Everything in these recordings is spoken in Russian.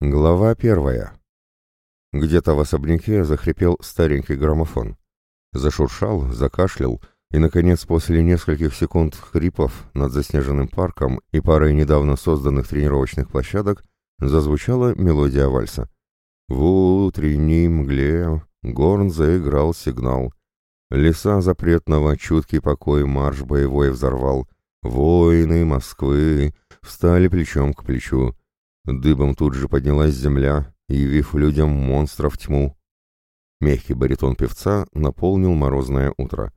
Глава первая. Где-то в особняке захрипел старенький граммофон. Зашуршал, закашлял, и, наконец, после нескольких секунд хрипов над заснеженным парком и парой недавно созданных тренировочных площадок зазвучала мелодия вальса. В утренней мгле горн заиграл сигнал. Леса запретного чуткий покой марш боевой взорвал. Воины Москвы встали плечом к плечу. Дыбом тут же поднялась земля, явив людям монстров тьму. Мягкий баритон певца наполнил морозное утро.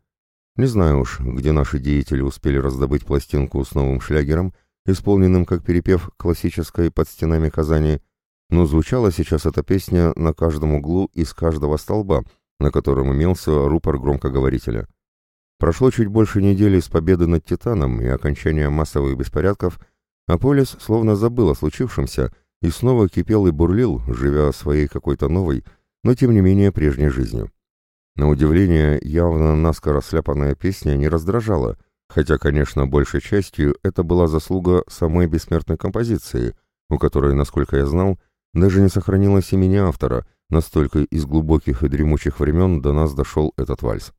Не знаю уж, где наши деятели успели раздобыть пластинку с новым шлягером, исполненным как перепев классической под стенами Казани, но звучала сейчас эта песня на каждом углу из каждого столба, на котором имелся рупор громкоговорителя. Прошло чуть больше недели с победы над Титаном и окончания массовых беспорядков – а Полис словно забыл о случившемся и снова кипел и бурлил, живя своей какой-то новой, но тем не менее прежней жизнью. На удивление, явно наскоро сляпанная песня не раздражала, хотя, конечно, большей частью это была заслуга самой бессмертной композиции, у которой, насколько я знал, даже не сохранилось имени автора, настолько из глубоких и дремучих времен до нас дошел этот вальс.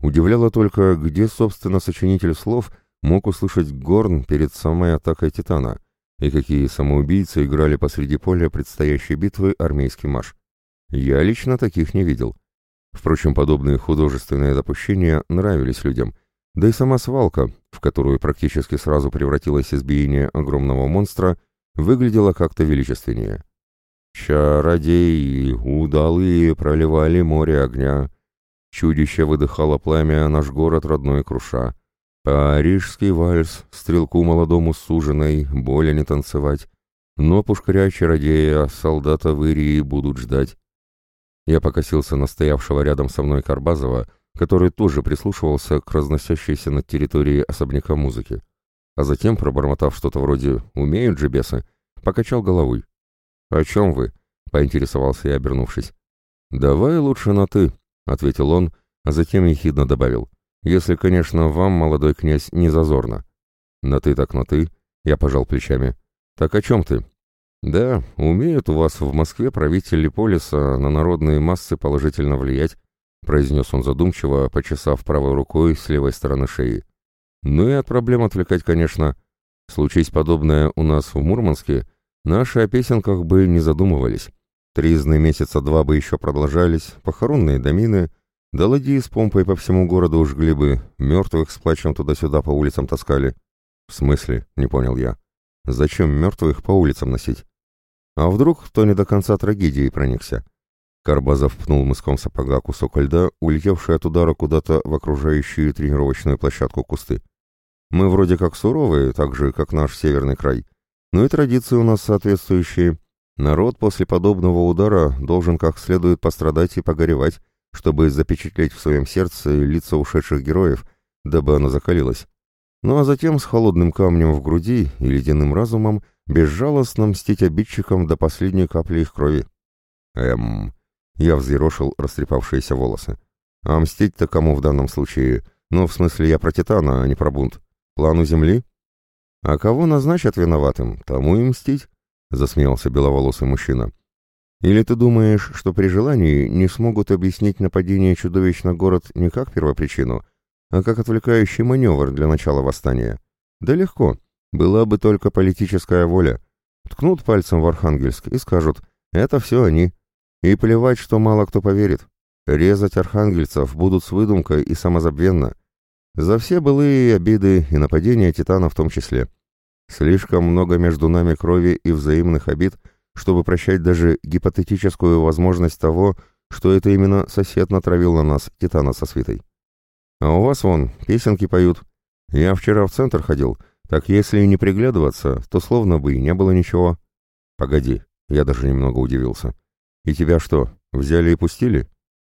Удивляло только, где, собственно, сочинитель слов мог услышать Горн перед самой атакой Титана, и какие самоубийцы играли посреди поля предстоящей битвы армейский марш. Я лично таких не видел. Впрочем, подобные художественные допущения нравились людям, да и сама свалка, в которую практически сразу превратилось избиение огромного монстра, выглядела как-то величественнее. Чародеи удалые проливали море огня. Чудище выдыхало пламя, наш город родной круша. Парижский вальс, стрелку молодому суженой, боли не танцевать. Но пушкаря-чародея, солдата в Ирии будут ждать. Я покосился на стоявшего рядом со мной Карбазова, который тоже прислушивался к разносящейся над территорией особняка музыки. А затем, пробормотав что-то вроде «умеют же бесы», покачал головой. «О чем вы?» — поинтересовался я, обернувшись. «Давай лучше на «ты», — ответил он, а затем ехидно добавил. Если, конечно, вам, молодой князь, не зазорно. На ты так на ты, я пожал плечами. Так о чем ты? Да, умеют у вас в Москве правители полиса на народные массы положительно влиять, произнес он задумчиво, почесав правой рукой с левой стороны шеи. Ну и от проблем отвлекать, конечно. Случись подобное у нас в Мурманске, наши о песенках бы не задумывались. Тризны месяца два бы еще продолжались, похоронные домины — да ладьи с помпой по всему городу жгли бы, мертвых с плачем туда-сюда по улицам таскали. В смысле, не понял я. Зачем мертвых по улицам носить? А вдруг кто не до конца трагедии проникся? Карбазов пнул мыском сапога кусок льда, улетевший от удара куда-то в окружающую тренировочную площадку кусты. Мы вроде как суровые, так же, как наш северный край. Но и традиции у нас соответствующие. Народ после подобного удара должен как следует пострадать и погоревать, чтобы запечатлеть в своем сердце лица ушедших героев, дабы оно закалилось. Ну а затем с холодным камнем в груди и ледяным разумом безжалостно мстить обидчикам до последней капли их крови. Эм... Я взъерошил растрепавшиеся волосы. А мстить-то кому в данном случае? Ну, в смысле, я про Титана, а не про бунт. Плану Земли? А кого назначат виноватым, тому и мстить, — засмеялся беловолосый мужчина. Или ты думаешь, что при желании не смогут объяснить нападение чудовищ на город не как первопричину, а как отвлекающий маневр для начала восстания? Да легко. Была бы только политическая воля. Ткнут пальцем в Архангельск и скажут «это все они». И плевать, что мало кто поверит. Резать архангельцев будут с выдумкой и самозабвенно. За все былые обиды и нападения Титана в том числе. Слишком много между нами крови и взаимных обид – чтобы прощать даже гипотетическую возможность того, что это именно сосед натравил на нас Титана со свитой. А у вас вон песенки поют. Я вчера в центр ходил, так если не приглядываться, то словно бы и не было ничего. Погоди, я даже немного удивился. И тебя что, взяли и пустили?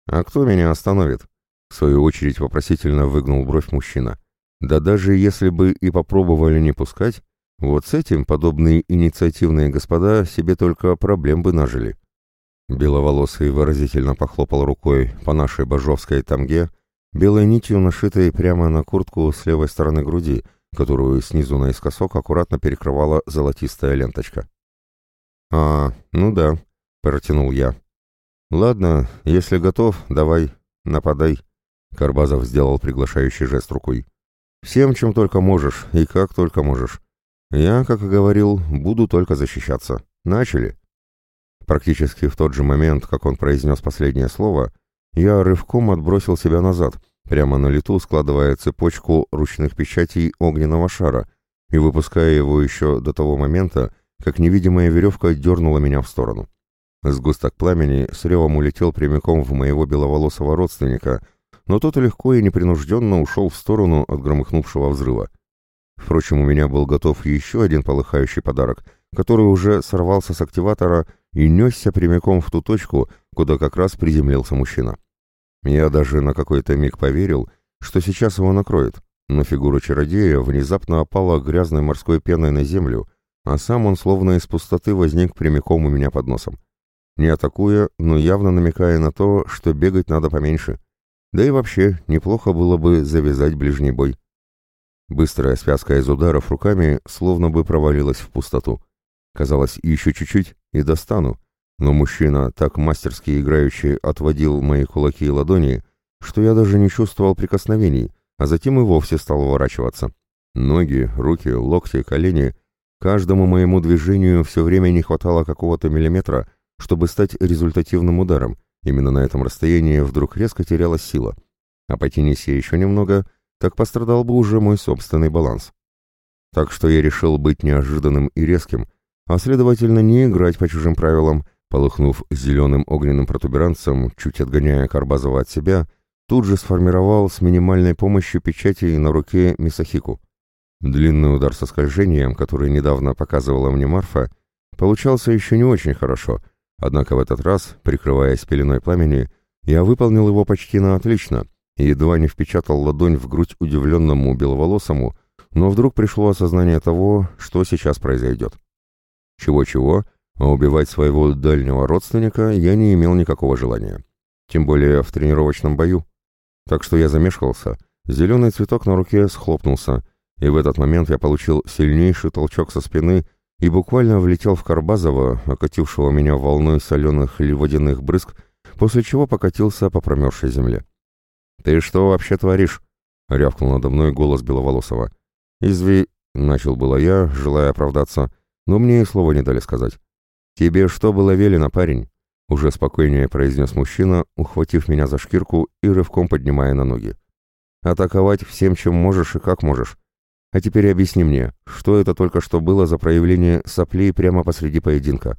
А кто меня остановит? В свою очередь вопросительно выгнул бровь мужчина. Да даже если бы и попробовали не пускать, вот с этим подобные инициативные господа себе только проблем бы нажили. Беловолосый выразительно похлопал рукой по нашей божовской тамге, белой нитью нашитой прямо на куртку с левой стороны груди, которую снизу наискосок аккуратно перекрывала золотистая ленточка. «А, ну да», — протянул я. «Ладно, если готов, давай, нападай», — Карбазов сделал приглашающий жест рукой. «Всем, чем только можешь и как только можешь. Я, как и говорил, буду только защищаться. Начали». Практически в тот же момент, как он произнес последнее слово, я рывком отбросил себя назад, прямо на лету складывая цепочку ручных печатей огненного шара и выпуская его еще до того момента, как невидимая веревка дернула меня в сторону. Сгусток пламени с ревом улетел прямиком в моего беловолосого родственника, но тот легко и непринужденно ушел в сторону от громыхнувшего взрыва. Впрочем, у меня был готов еще один полыхающий подарок, который уже сорвался с активатора и несся прямиком в ту точку, куда как раз приземлился мужчина. Я даже на какой-то миг поверил, что сейчас его накроет, но фигура чародея внезапно опала грязной морской пеной на землю, а сам он словно из пустоты возник прямиком у меня под носом. Не атакуя, но явно намекая на то, что бегать надо поменьше. Да и вообще, неплохо было бы завязать ближний бой. Быстрая связка из ударов руками словно бы провалилась в пустоту. Казалось, еще чуть-чуть и достану, но мужчина, так мастерски играющий, отводил мои кулаки и ладони, что я даже не чувствовал прикосновений, а затем и вовсе стал уворачиваться. Ноги, руки, локти, колени — каждому моему движению все время не хватало какого-то миллиметра, чтобы стать результативным ударом. Именно на этом расстоянии вдруг резко терялась сила. А потянись я еще немного, так пострадал бы уже мой собственный баланс. Так что я решил быть неожиданным и резким, а следовательно не играть по чужим правилам, полыхнув зеленым огненным протуберанцем, чуть отгоняя Карбазова от себя, тут же сформировал с минимальной помощью печати на руке Мисахику. Длинный удар со скольжением, который недавно показывала мне Марфа, получался еще не очень хорошо, однако в этот раз, прикрываясь пеленой пламени, я выполнил его почти на отлично и едва не впечатал ладонь в грудь удивленному беловолосому, но вдруг пришло осознание того, что сейчас произойдет. Чего-чего, а убивать своего дальнего родственника я не имел никакого желания. Тем более в тренировочном бою. Так что я замешкался, зеленый цветок на руке схлопнулся, и в этот момент я получил сильнейший толчок со спины и буквально влетел в Карбазова, окатившего меня волной соленых или водяных брызг, после чего покатился по промерзшей земле. «Ты что вообще творишь?» — рявкнул надо мной голос Беловолосова. «Изви...» — начал было я, желая оправдаться, но мне и слова не дали сказать. «Тебе что было велено, парень?» — уже спокойнее произнес мужчина, ухватив меня за шкирку и рывком поднимая на ноги. «Атаковать всем, чем можешь и как можешь. А теперь объясни мне, что это только что было за проявление соплей прямо посреди поединка?»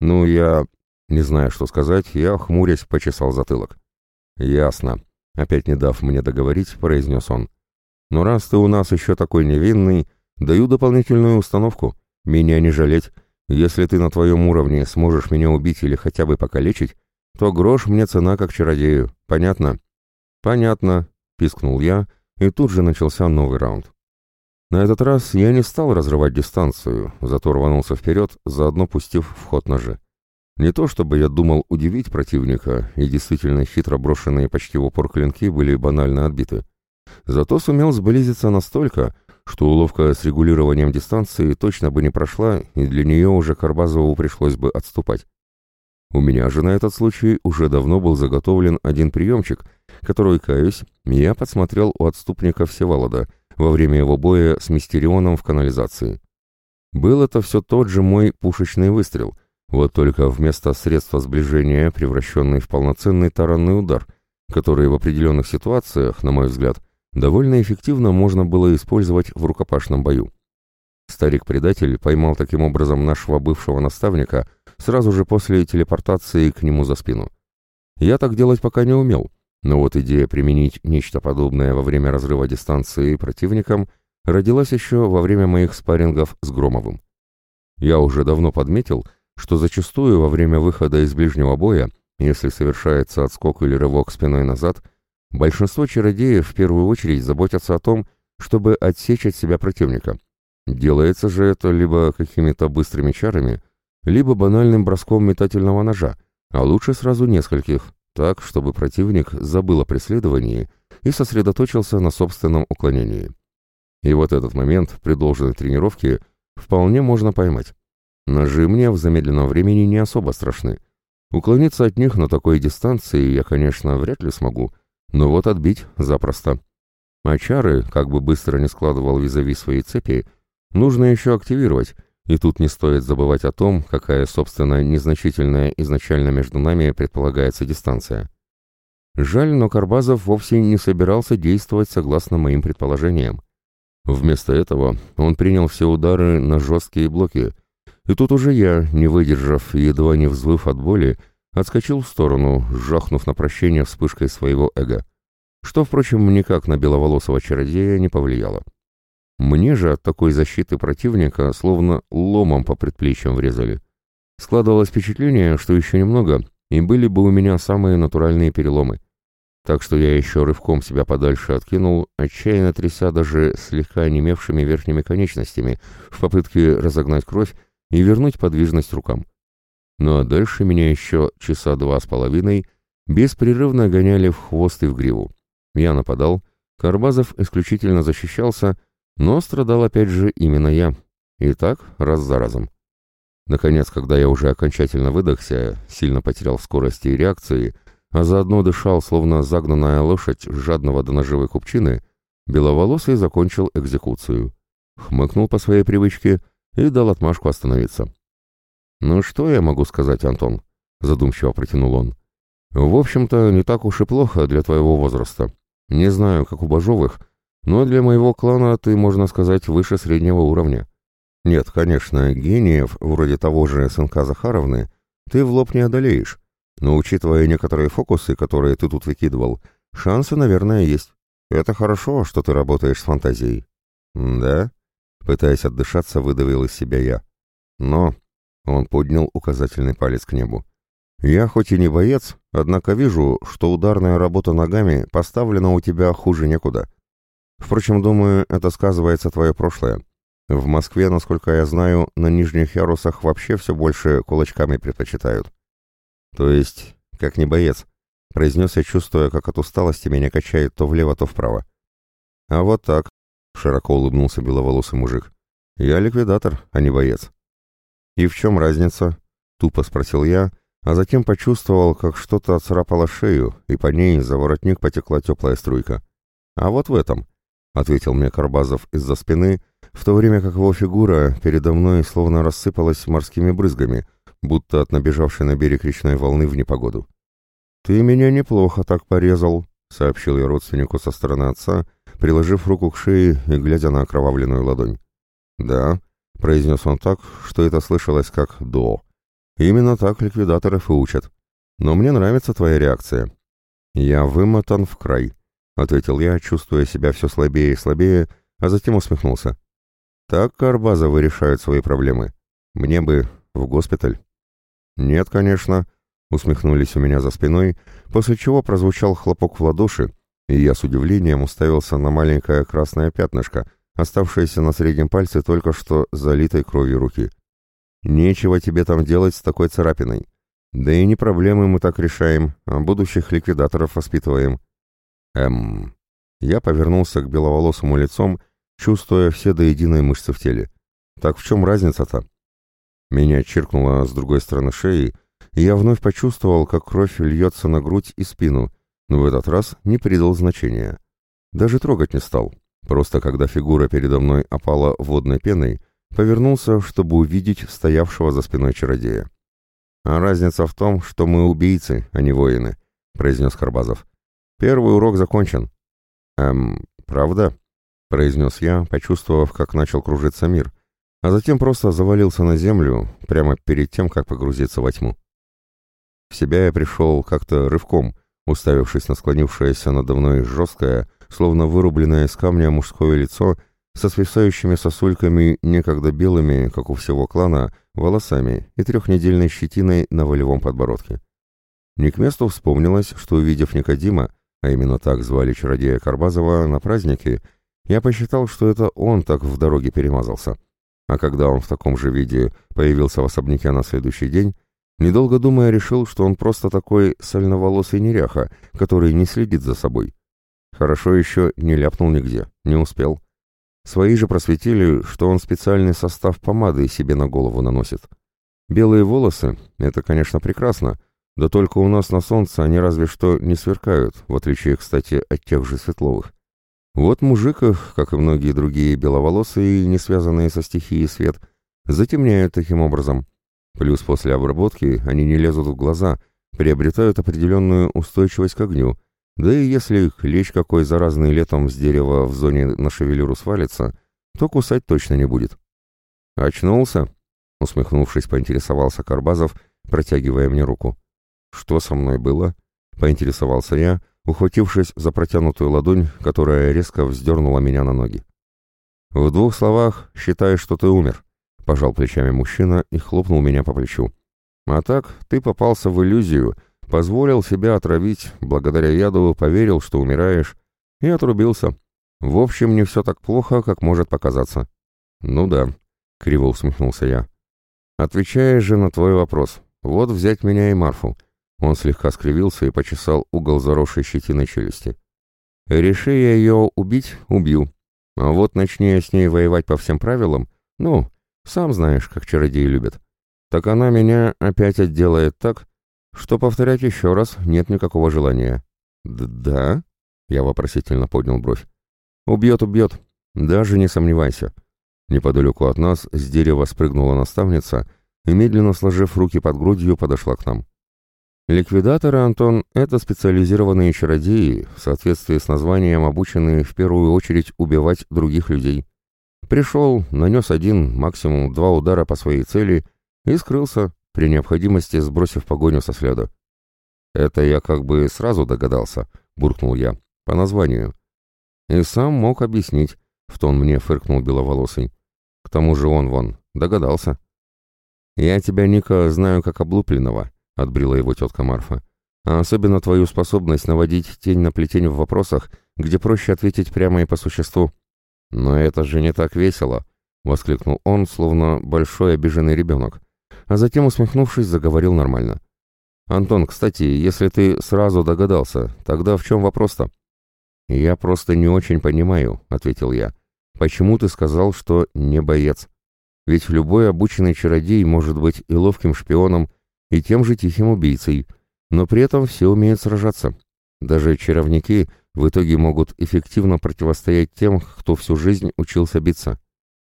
«Ну, я...» Не зная, что сказать, я, хмурясь, почесал затылок. «Ясно», — опять не дав мне договорить, произнес он. «Но раз ты у нас еще такой невинный, даю дополнительную установку. Меня не жалеть. Если ты на твоем уровне сможешь меня убить или хотя бы покалечить, то грош мне цена как чародею. Понятно?» «Понятно», — пискнул я, и тут же начался новый раунд. На этот раз я не стал разрывать дистанцию, зато рванулся вперед, заодно пустив в ход ножи. Не то чтобы я думал удивить противника, и действительно хитро брошенные почти в упор клинки были банально отбиты. Зато сумел сблизиться настолько, что уловка с регулированием дистанции точно бы не прошла, и для нее уже Карбазову пришлось бы отступать. У меня же на этот случай уже давно был заготовлен один приемчик, который, каюсь, я подсмотрел у отступника Всеволода во время его боя с Мистерионом в канализации. Был это все тот же мой пушечный выстрел, вот только вместо средства сближения, превращенный в полноценный таранный удар, который в определенных ситуациях, на мой взгляд, довольно эффективно можно было использовать в рукопашном бою. Старик-предатель поймал таким образом нашего бывшего наставника сразу же после телепортации к нему за спину. Я так делать пока не умел, но вот идея применить нечто подобное во время разрыва дистанции противникам родилась еще во время моих спаррингов с Громовым. Я уже давно подметил, что зачастую во время выхода из ближнего боя, если совершается отскок или рывок спиной назад, Большинство чародеев в первую очередь заботятся о том, чтобы отсечь от себя противника. Делается же это либо какими-то быстрыми чарами, либо банальным броском метательного ножа, а лучше сразу нескольких, так, чтобы противник забыл о преследовании и сосредоточился на собственном уклонении. И вот этот момент при должной тренировке вполне можно поймать. Ножи мне в замедленном времени не особо страшны. Уклониться от них на такой дистанции я, конечно, вряд ли смогу, но вот отбить запросто. А чары, как бы быстро не складывал визави свои цепи, нужно еще активировать, и тут не стоит забывать о том, какая, собственно, незначительная изначально между нами предполагается дистанция. Жаль, но Карбазов вовсе не собирался действовать согласно моим предположениям. Вместо этого он принял все удары на жесткие блоки, и тут уже я, не выдержав и едва не взвыв от боли, отскочил в сторону, жахнув на прощение вспышкой своего эго что, впрочем, никак на беловолосого чародея не повлияло. Мне же от такой защиты противника словно ломом по предплечьям врезали. Складывалось впечатление, что еще немного, и были бы у меня самые натуральные переломы. Так что я еще рывком себя подальше откинул, отчаянно тряся даже слегка онемевшими верхними конечностями в попытке разогнать кровь и вернуть подвижность рукам. Ну а дальше меня еще часа два с половиной беспрерывно гоняли в хвост и в гриву. Я нападал, Карбазов исключительно защищался, но страдал опять же именно я. И так, раз за разом. Наконец, когда я уже окончательно выдохся, сильно потерял скорости и реакции, а заодно дышал, словно загнанная лошадь жадного до ножевой купчины, Беловолосый закончил экзекуцию. Хмыкнул по своей привычке и дал отмашку остановиться. «Ну что я могу сказать, Антон?» — задумчиво протянул он. «В общем-то, не так уж и плохо для твоего возраста. Не знаю, как у Бажовых, но для моего клана ты, можно сказать, выше среднего уровня. Нет, конечно, гениев, вроде того же СНК Захаровны, ты в лоб не одолеешь, но учитывая некоторые фокусы, которые ты тут выкидывал, шансы, наверное, есть. Это хорошо, что ты работаешь с фантазией. Да? Пытаясь отдышаться, выдавил из себя я. Но... Он поднял указательный палец к небу. Я хоть и не боец, однако вижу, что ударная работа ногами поставлена у тебя хуже некуда. Впрочем, думаю, это сказывается твое прошлое. В Москве, насколько я знаю, на нижних ярусах вообще все больше кулачками предпочитают. То есть, как не боец, произнес я, чувствуя, как от усталости меня качает то влево, то вправо. А вот так, широко улыбнулся беловолосый мужик. Я ликвидатор, а не боец. И в чем разница? Тупо спросил я, а затем почувствовал, как что-то отцарапало шею, и по ней за воротник потекла теплая струйка. «А вот в этом», — ответил мне Карбазов из-за спины, в то время как его фигура передо мной словно рассыпалась морскими брызгами, будто от набежавшей на берег речной волны в непогоду. «Ты меня неплохо так порезал», — сообщил я родственнику со стороны отца, приложив руку к шее и глядя на окровавленную ладонь. «Да», — произнес он так, что это слышалось как «до». Именно так ликвидаторов и учат. Но мне нравится твоя реакция. Я вымотан в край, ответил я, чувствуя себя все слабее и слабее, а затем усмехнулся. Так Карбазовы решают свои проблемы. Мне бы в госпиталь. Нет, конечно, усмехнулись у меня за спиной, после чего прозвучал хлопок в ладоши, и я с удивлением уставился на маленькое красное пятнышко, оставшееся на среднем пальце только что залитой кровью руки. Нечего тебе там делать с такой царапиной. Да и не проблемы мы так решаем, а будущих ликвидаторов воспитываем. Эм... Я повернулся к беловолосому лицом, чувствуя все до единой мышцы в теле. Так в чем разница-то? Меня чиркнуло с другой стороны шеи, и я вновь почувствовал, как кровь льется на грудь и спину, но в этот раз не придал значения. Даже трогать не стал. Просто когда фигура передо мной опала водной пеной, повернулся, чтобы увидеть стоявшего за спиной чародея. «А разница в том, что мы убийцы, а не воины», — произнес Карбазов. «Первый урок закончен». «Эм, правда?» — произнес я, почувствовав, как начал кружиться мир, а затем просто завалился на землю, прямо перед тем, как погрузиться во тьму. В себя я пришел как-то рывком, уставившись на склонившееся надо мной жесткое, словно вырубленное из камня мужское лицо — со свисающими сосульками, некогда белыми, как у всего клана, волосами и трехнедельной щетиной на волевом подбородке. Не к месту вспомнилось, что, увидев Никодима, а именно так звали чародея Карбазова, на празднике, я посчитал, что это он так в дороге перемазался. А когда он в таком же виде появился в особняке на следующий день, недолго думая решил, что он просто такой сальноволосый неряха, который не следит за собой. Хорошо еще не ляпнул нигде, не успел. Свои же просветили, что он специальный состав помады себе на голову наносит. Белые волосы — это, конечно, прекрасно, да только у нас на солнце они разве что не сверкают, в отличие, кстати, от тех же светловых. Вот мужик их, как и многие другие беловолосые, не связанные со стихией свет, затемняют таким образом. Плюс после обработки они не лезут в глаза, приобретают определенную устойчивость к огню, да и если клещ какой заразный летом с дерева в зоне на шевелюру свалится, то кусать точно не будет. «Очнулся?» — усмехнувшись, поинтересовался Карбазов, протягивая мне руку. «Что со мной было?» — поинтересовался я, ухватившись за протянутую ладонь, которая резко вздернула меня на ноги. «В двух словах, считай, что ты умер», — пожал плечами мужчина и хлопнул меня по плечу. «А так, ты попался в иллюзию, позволил себя отравить, благодаря яду поверил, что умираешь, и отрубился. В общем, не все так плохо, как может показаться». «Ну да», — криво усмехнулся я. «Отвечая же на твой вопрос, вот взять меня и Марфу». Он слегка скривился и почесал угол заросшей щетиной челюсти. «Реши я ее убить — убью. А вот начни я с ней воевать по всем правилам, ну, сам знаешь, как чародеи любят, так она меня опять отделает так, что повторять еще раз нет никакого желания». «Да?» — я вопросительно поднял бровь. «Убьет, убьет. Даже не сомневайся». Неподалеку от нас с дерева спрыгнула наставница и, медленно сложив руки под грудью, подошла к нам. Ликвидаторы, Антон, это специализированные чародеи, в соответствии с названием обученные в первую очередь убивать других людей. Пришел, нанес один, максимум два удара по своей цели и скрылся, при необходимости сбросив погоню со следа. «Это я как бы сразу догадался», — буркнул я, — «по названию». И сам мог объяснить, — в тон мне фыркнул беловолосый. К тому же он вон, догадался. «Я тебя, Ника, знаю как облупленного», — отбрила его тетка Марфа. «А особенно твою способность наводить тень на плетень в вопросах, где проще ответить прямо и по существу». «Но это же не так весело», — воскликнул он, словно большой обиженный ребенок. А затем, усмехнувшись, заговорил нормально. «Антон, кстати, если ты сразу догадался, тогда в чем вопрос-то?» «Я просто не очень понимаю», — ответил я. «Почему ты сказал, что не боец? Ведь любой обученный чародей может быть и ловким шпионом, и тем же тихим убийцей, но при этом все умеют сражаться. Даже чаровники в итоге могут эффективно противостоять тем, кто всю жизнь учился биться.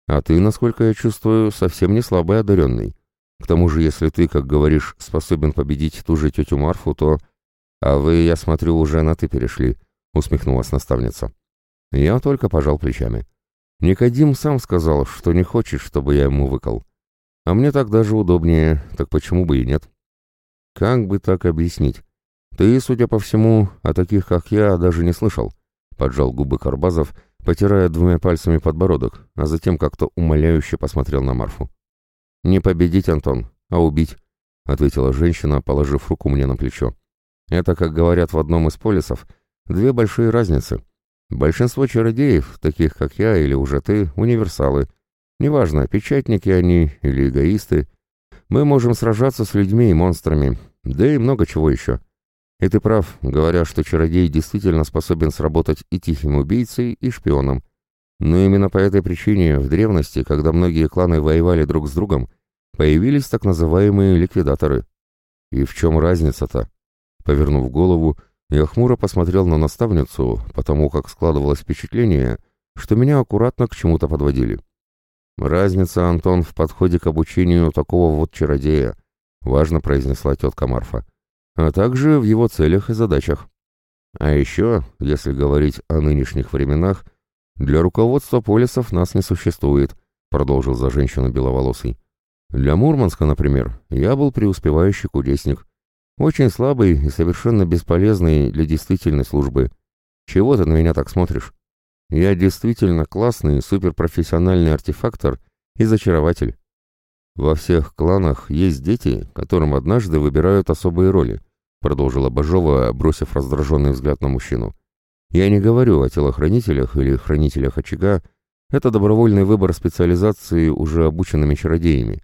А ты, насколько я чувствую, совсем не слабый одаренный. К тому же, если ты, как говоришь, способен победить ту же тетю Марфу, то... А вы, я смотрю, уже на «ты» перешли, — усмехнулась наставница. Я только пожал плечами. Никодим сам сказал, что не хочет, чтобы я ему выкал. А мне так даже удобнее, так почему бы и нет? Как бы так объяснить? Ты, судя по всему, о таких, как я, даже не слышал. Поджал губы Карбазов, потирая двумя пальцами подбородок, а затем как-то умоляюще посмотрел на Марфу. «Не победить, Антон, а убить», — ответила женщина, положив руку мне на плечо. «Это, как говорят в одном из полисов, две большие разницы. Большинство чародеев, таких как я или уже ты, универсалы — Неважно, печатники они или эгоисты, мы можем сражаться с людьми и монстрами, да и много чего еще. И ты прав, говоря, что чародей действительно способен сработать и тихим убийцей, и шпионом. Но именно по этой причине в древности, когда многие кланы воевали друг с другом, появились так называемые ликвидаторы. И в чем разница-то? Повернув голову, я хмуро посмотрел на наставницу, потому как складывалось впечатление, что меня аккуратно к чему-то подводили. «Разница, Антон, в подходе к обучению такого вот чародея», — важно произнесла тетка Марфа, «а также в его целях и задачах. А еще, если говорить о нынешних временах, для руководства полисов нас не существует», — продолжил за женщину беловолосый. «Для Мурманска, например, я был преуспевающий кудесник, очень слабый и совершенно бесполезный для действительной службы. Чего ты на меня так смотришь?» Я действительно классный, суперпрофессиональный артефактор и зачарователь. Во всех кланах есть дети, которым однажды выбирают особые роли, продолжила Бажова, бросив раздраженный взгляд на мужчину. Я не говорю о телохранителях или хранителях очага, это добровольный выбор специализации уже обученными чародеями.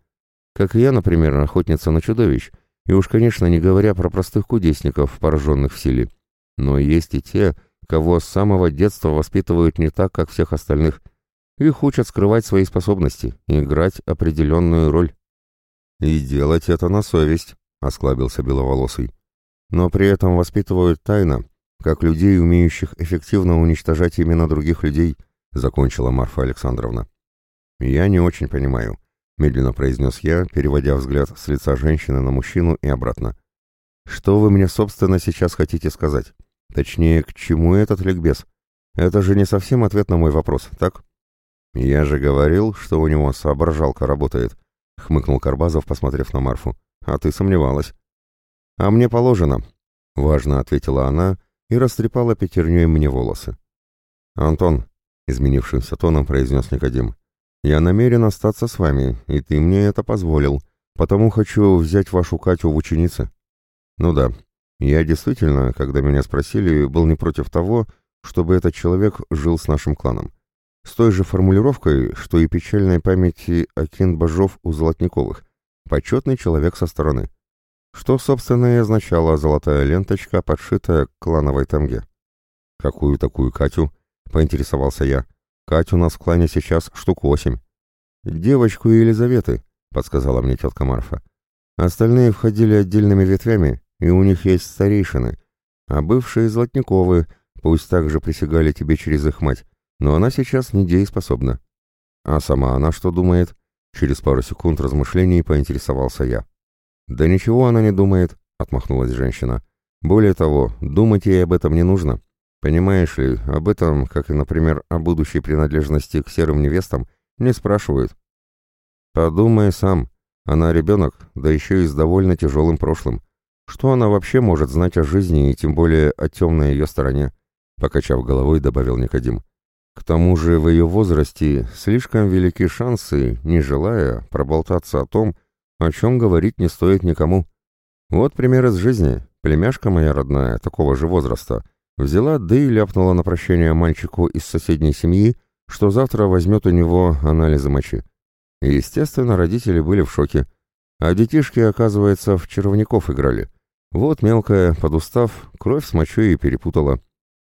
Как и я, например, охотница на чудовищ, и уж, конечно, не говоря про простых кудесников, пораженных в силе. Но есть и те, кого с самого детства воспитывают не так, как всех остальных. Их учат скрывать свои способности, играть определенную роль. «И делать это на совесть», — осклабился Беловолосый. «Но при этом воспитывают тайно, как людей, умеющих эффективно уничтожать именно других людей», — закончила Марфа Александровна. «Я не очень понимаю», — медленно произнес я, переводя взгляд с лица женщины на мужчину и обратно. «Что вы мне, собственно, сейчас хотите сказать? Точнее, к чему этот ликбез? Это же не совсем ответ на мой вопрос, так?» «Я же говорил, что у него соображалка работает», — хмыкнул Карбазов, посмотрев на Марфу. «А ты сомневалась». «А мне положено», — важно ответила она и растрепала пятерней мне волосы. «Антон», — изменившимся тоном произнес Никодим, — «я намерен остаться с вами, и ты мне это позволил, потому хочу взять вашу Катю в ученицы». «Ну да, я действительно, когда меня спросили, был не против того, чтобы этот человек жил с нашим кланом. С той же формулировкой, что и печальной памяти Акин Бажов у Золотниковых. Почетный человек со стороны. Что, собственно, и означала золотая ленточка, подшитая к клановой тамге. «Какую такую Катю?» — поинтересовался я. «Катю у нас в клане сейчас штук восемь». «Девочку Елизаветы», — подсказала мне тетка Марфа. «Остальные входили отдельными ветвями, и у них есть старейшины, а бывшие Золотниковы, пусть также присягали тебе через их мать, но она сейчас недееспособна. А сама она что думает? Через пару секунд размышлений поинтересовался я. «Да ничего она не думает», — отмахнулась женщина. «Более того, думать ей об этом не нужно. Понимаешь ли, об этом, как и, например, о будущей принадлежности к серым невестам, не спрашивают. Подумай сам. Она ребенок, да еще и с довольно тяжелым прошлым. Что она вообще может знать о жизни и тем более о темной ее стороне?» Покачав головой, добавил Никодим. К тому же в ее возрасте слишком велики шансы, не желая проболтаться о том, о чем говорить не стоит никому. Вот пример из жизни. Племяшка моя родная, такого же возраста, взяла да и ляпнула на прощение мальчику из соседней семьи, что завтра возьмет у него анализы мочи. Естественно, родители были в шоке. А детишки, оказывается, в червяков играли. Вот мелкая, подустав, кровь с мочой и перепутала.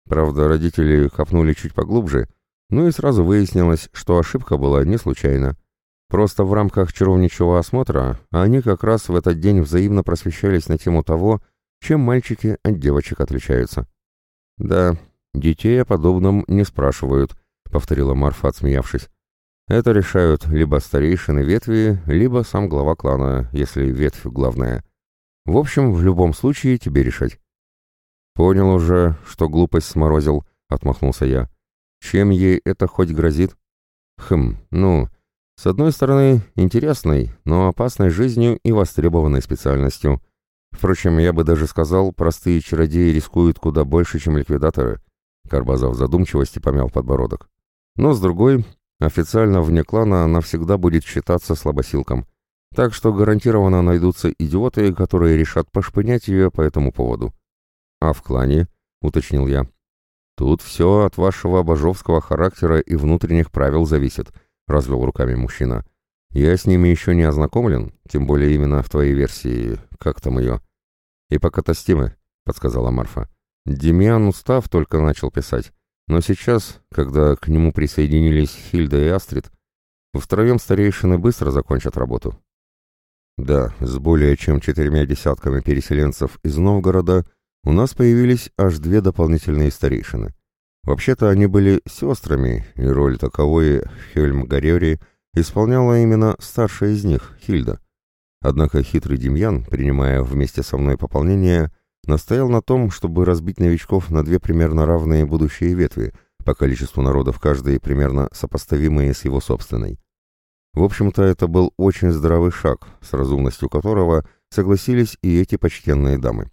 Правда, родители копнули чуть поглубже ну и сразу выяснилось, что ошибка была не случайна. Просто в рамках чаровничьего осмотра они как раз в этот день взаимно просвещались на тему того, чем мальчики от девочек отличаются. «Да, детей о подобном не спрашивают», — повторила Марфа, отсмеявшись. «Это решают либо старейшины ветви, либо сам глава клана, если ветвь главная. В общем, в любом случае тебе решать». «Понял уже, что глупость сморозил», — отмахнулся я. Чем ей это хоть грозит? Хм, ну, с одной стороны, интересной, но опасной жизнью и востребованной специальностью. Впрочем, я бы даже сказал, простые чародеи рискуют куда больше, чем ликвидаторы. Карбазов в задумчивости помял подбородок. Но с другой, официально вне клана она всегда будет считаться слабосилком. Так что гарантированно найдутся идиоты, которые решат пошпынять ее по этому поводу. «А в клане?» — уточнил я. «Тут все от вашего божовского характера и внутренних правил зависит», — развел руками мужчина. «Я с ними еще не ознакомлен, тем более именно в твоей версии, как там ее?» «Ипокатастимы», — подсказала Марфа. «Демьян устав только начал писать, но сейчас, когда к нему присоединились Хильда и Астрид, втроем старейшины быстро закончат работу». Да, с более чем четырьмя десятками переселенцев из Новгорода у нас появились аж две дополнительные старейшины. Вообще-то они были сестрами, и роль таковой Хельм Гарери исполняла именно старшая из них, Хильда. Однако хитрый Демьян, принимая вместе со мной пополнение, настоял на том, чтобы разбить новичков на две примерно равные будущие ветви, по количеству народов каждой примерно сопоставимые с его собственной. В общем-то, это был очень здравый шаг, с разумностью которого согласились и эти почтенные дамы.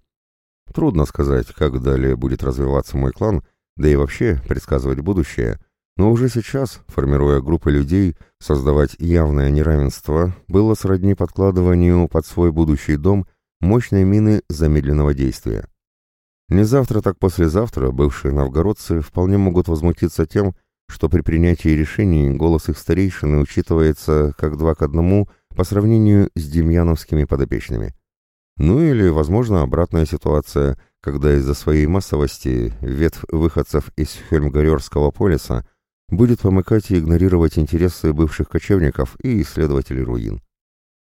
Трудно сказать, как далее будет развиваться мой клан, да и вообще предсказывать будущее, но уже сейчас, формируя группы людей, создавать явное неравенство было сродни подкладыванию под свой будущий дом мощной мины замедленного действия. Не завтра, так послезавтра бывшие новгородцы вполне могут возмутиться тем, что при принятии решений голос их старейшины учитывается как два к одному по сравнению с демьяновскими подопечными. Ну или, возможно, обратная ситуация, когда из-за своей массовости ветвь выходцев из Хельмгарерского полиса будет помыкать и игнорировать интересы бывших кочевников и исследователей руин.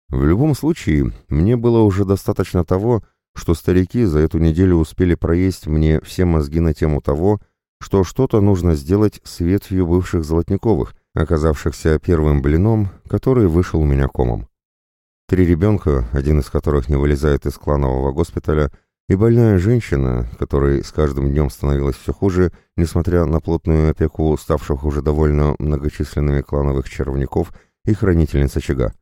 В любом случае, мне было уже достаточно того, что старики за эту неделю успели проесть мне все мозги на тему того, что что-то нужно сделать с ветвью бывших Золотниковых, оказавшихся первым блином, который вышел у меня комом. Три ребенка, один из которых не вылезает из кланового госпиталя, и больная женщина, которой с каждым днем становилось все хуже, несмотря на плотную опеку ставших уже довольно многочисленными клановых червяков и хранительниц очага.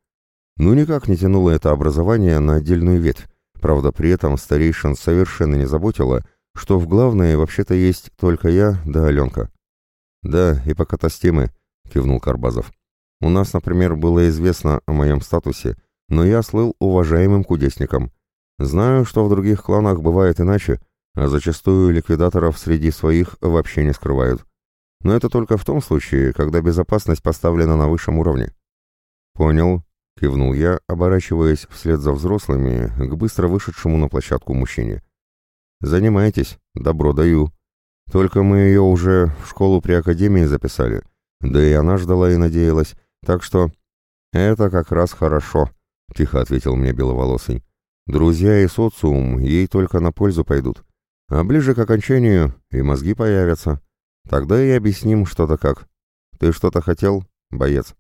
Ну никак не тянуло это образование на отдельную ветвь, правда при этом старейшин совершенно не заботило, что в главное вообще-то есть только я да Аленка. «Да, и пока тостимы», — кивнул Карбазов. «У нас, например, было известно о моем статусе, но я слыл уважаемым кудесником. Знаю, что в других кланах бывает иначе, а зачастую ликвидаторов среди своих вообще не скрывают. Но это только в том случае, когда безопасность поставлена на высшем уровне». «Понял», — кивнул я, оборачиваясь вслед за взрослыми к быстро вышедшему на площадку мужчине. «Занимайтесь, добро даю. Только мы ее уже в школу при академии записали, да и она ждала и надеялась, так что...» «Это как раз хорошо», — тихо ответил мне Беловолосый. «Друзья и социум ей только на пользу пойдут, а ближе к окончанию и мозги появятся. Тогда и объясним что то как. Ты что-то хотел, боец?»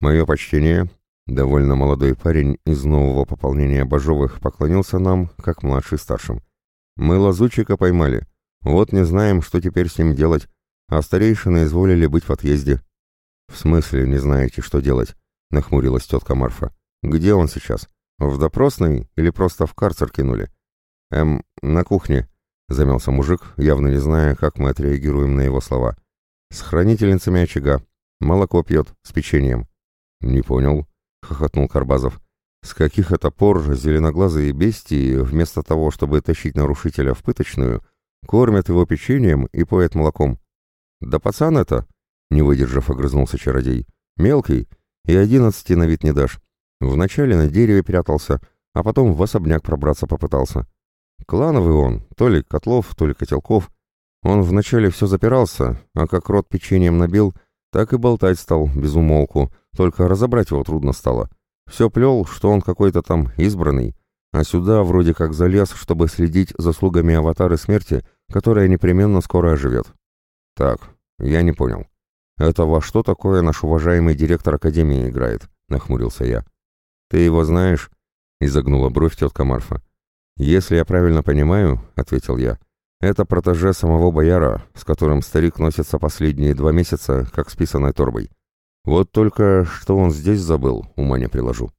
«Мое почтение», Довольно молодой парень из нового пополнения Бажовых поклонился нам, как младший старшим. «Мы лазутчика поймали. Вот не знаем, что теперь с ним делать, а старейшины изволили быть в отъезде». «В смысле не знаете, что делать?» — нахмурилась тетка Марфа. «Где он сейчас? В допросной или просто в карцер кинули?» «Эм, на кухне», — замялся мужик, явно не зная, как мы отреагируем на его слова. «С хранительницами очага. Молоко пьет, с печеньем». «Не понял», — хохотнул Карбазов. «С каких это пор зеленоглазые бестии, вместо того, чтобы тащить нарушителя в пыточную, кормят его печеньем и поят молоком?» «Да пацан это!» — не выдержав, огрызнулся чародей. «Мелкий, и одиннадцати на вид не дашь. Вначале на дереве прятался, а потом в особняк пробраться попытался. Клановый он, то ли котлов, то ли котелков. Он вначале все запирался, а как рот печеньем набил, так и болтать стал, без умолку, только разобрать его трудно стало. Все плел, что он какой-то там избранный, а сюда вроде как залез, чтобы следить за слугами аватары смерти, которая непременно скоро оживет. Так, я не понял. Это во что такое наш уважаемый директор Академии играет? Нахмурился я. Ты его знаешь? Изогнула бровь тетка Марфа. Если я правильно понимаю, ответил я, — это протеже самого бояра, с которым старик носится последние два месяца, как с писаной торбой. Вот только что он здесь забыл, ума не приложу.